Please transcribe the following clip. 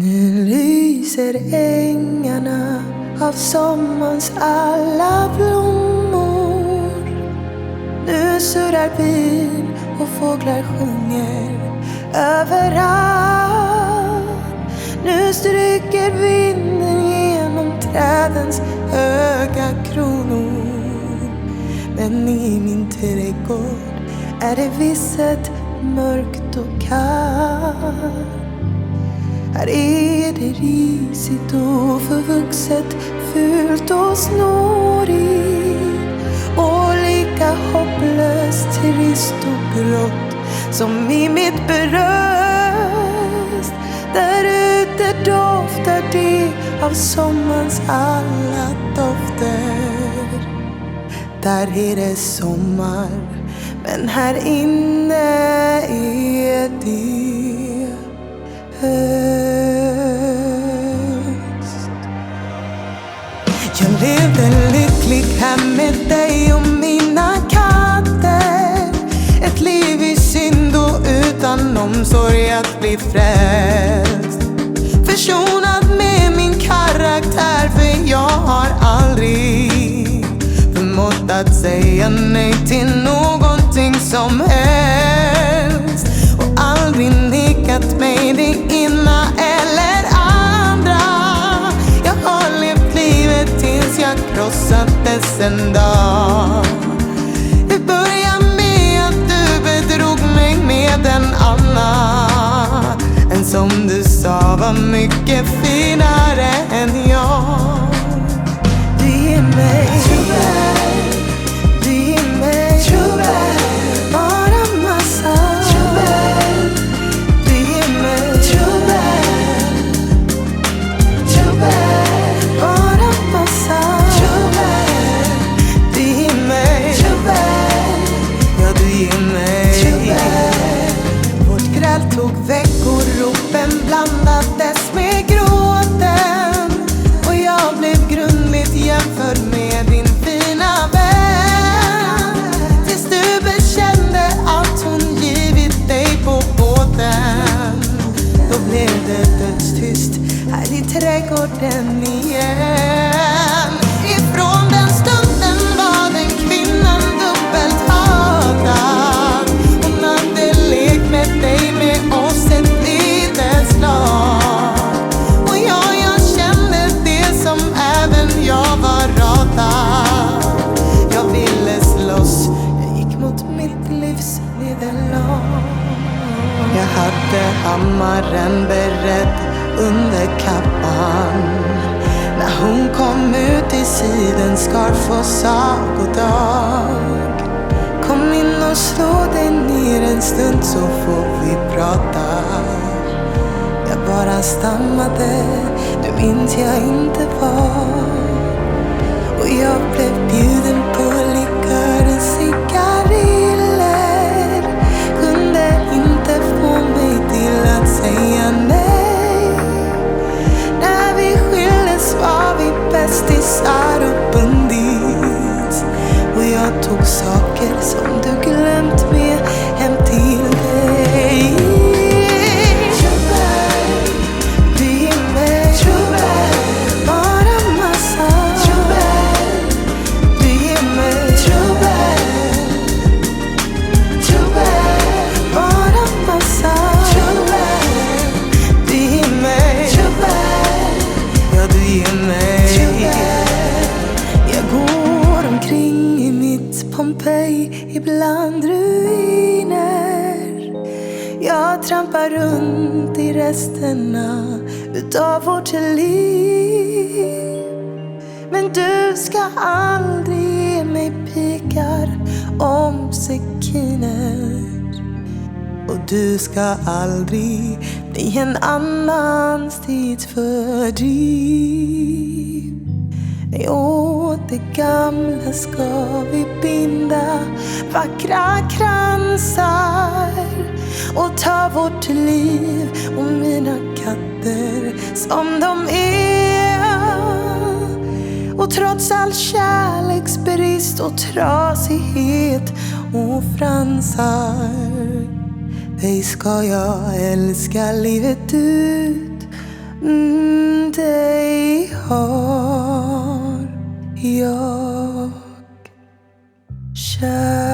Nu lyser ängarna av sommarns alla blommor. Nu surrar bin och fåglar sjunger överallt. Nu stryker vinden genom trädens höga kronor. Men i min trädgård är det visset mörkt och kallt. Här är det risigt och förvuxet, fult och snårigt och lika hopplöst trist och grått som i mitt bröst. Där ute doftar det av sommarens alla dofter. Där är det sommar, men här inne är det höst. Levde lycklig här med dig och mina katter. Ett liv i synd och utan omsorg att bli frälst. Försonad med min karaktär för jag har aldrig förmått att säga nej till någonting som helst. Var mycket finare än jag. Du ger mig. Du ger mig. Bara massa. Du ger mig. Bara massa. Du ger mig. Ja, du ger mig. Vårt gräl tog veckor, vem blandades med gråten. Och jag blev grundligt jämförd med din fina vän. Tills du bekände att hon givit dig på båten. Då blev det dödstyst här i trädgården igen. Rädd under kappan. När hon kom ut i sidenskarf och sa goddag. Kom in och slå dig ner en stund så får vi prata. Jag bara stammade, nu minns jag inte vad. Bland ruiner. Jag trampar runt i resterna utav vårt liv. Men du ska aldrig ge mig pikar om sekiner. Och du ska aldrig bli en annans tidsfördriv. Nej, åt det gamla ska vi binda vackra kransar och ta vårt liv och mina katter som de är. Och trots all kärleksbrist och trasighet och fransar dig ska jag älska livet ut. Mm, dig har jag. shine.